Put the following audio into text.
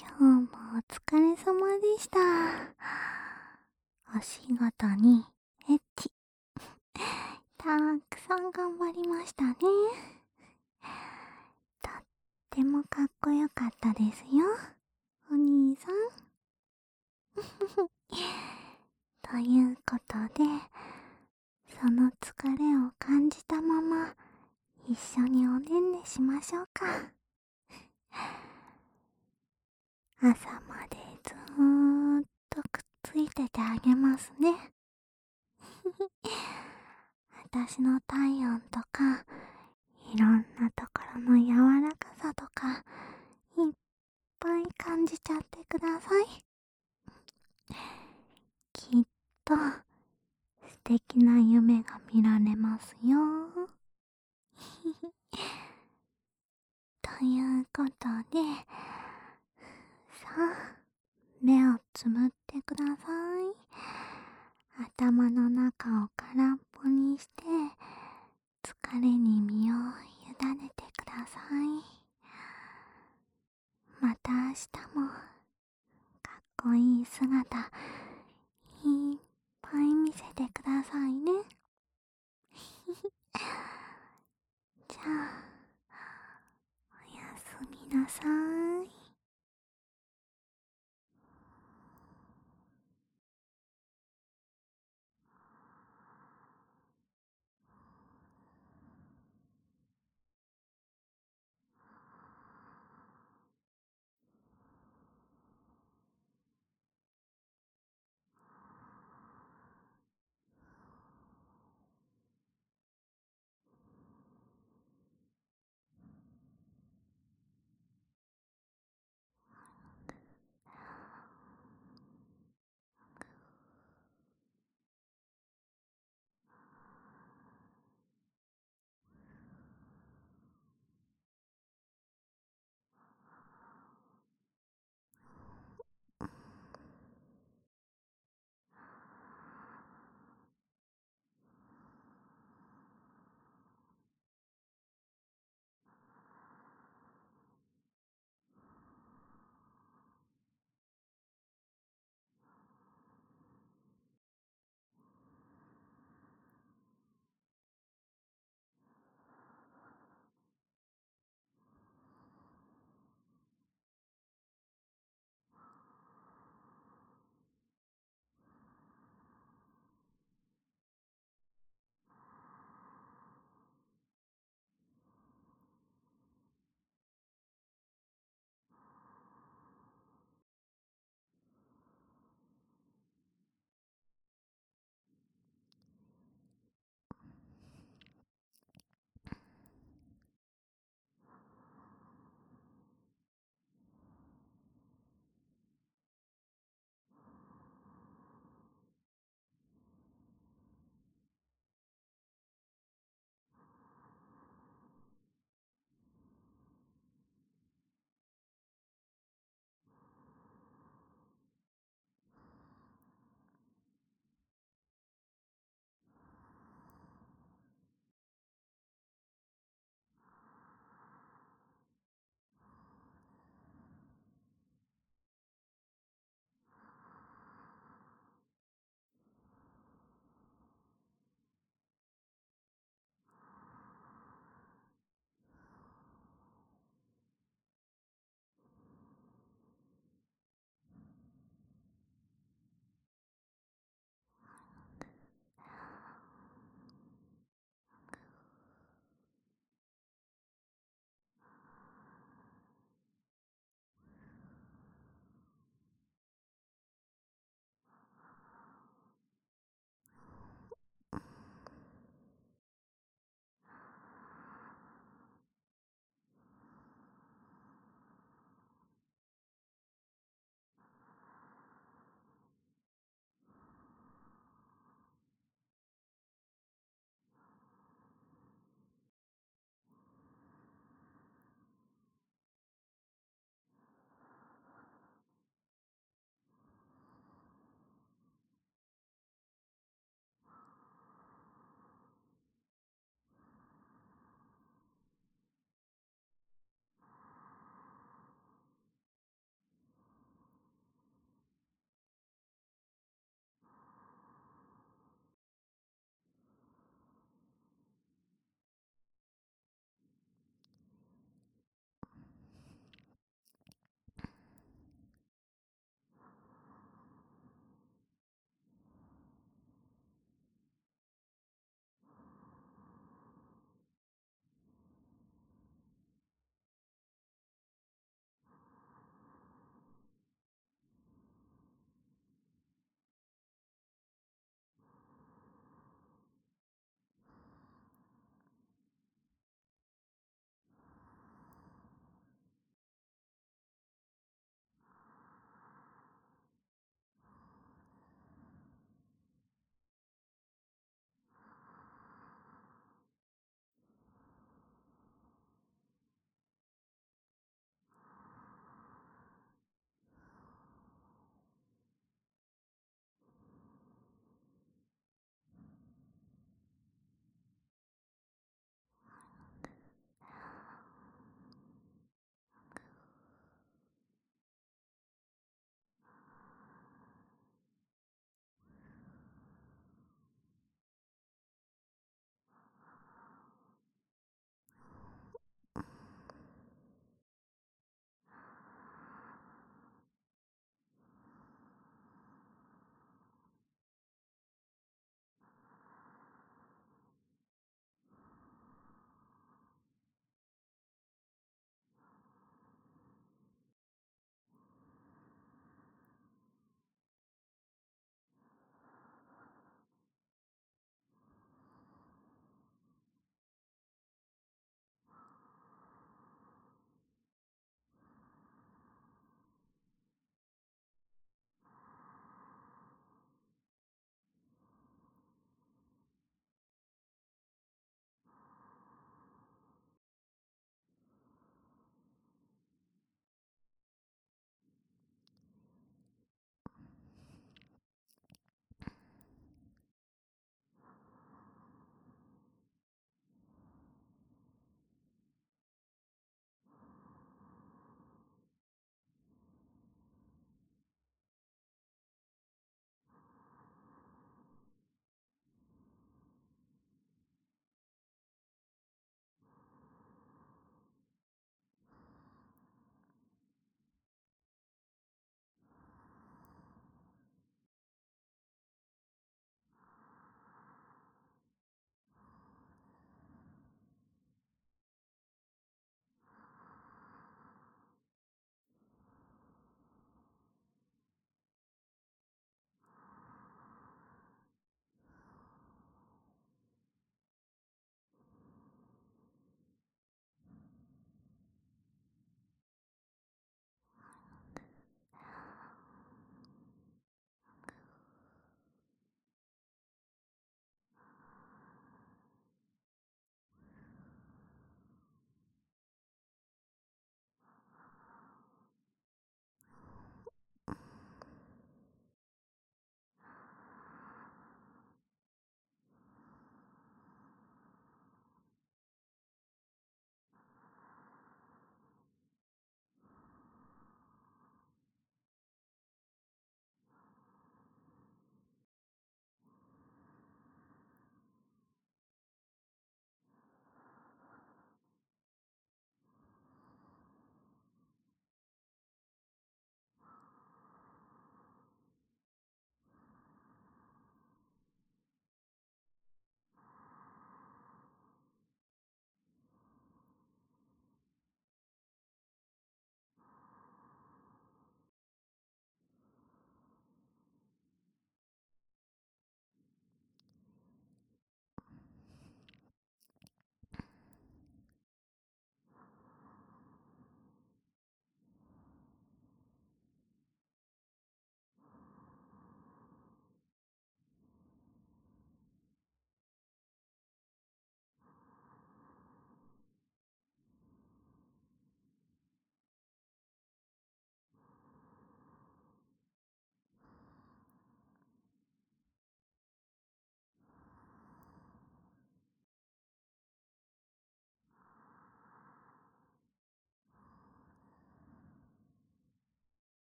今日もお疲れ様でした。お仕事にエッチ。たくさん頑張りましたね。とってもかっこよかったですよ、お兄さん。ということで、その疲れを感じたまま、一緒におねんねしましょうか。朝までずーっとくっついててあげますね。私の体温とか、いろんなところの柔らかさとか、いっぱい感じちゃってください。きっと、素敵な夢が見られますよ。ということで、目をつむってください。頭の中を空っぽにして、疲れに身を委ねてください。また明日も、かっこいい姿、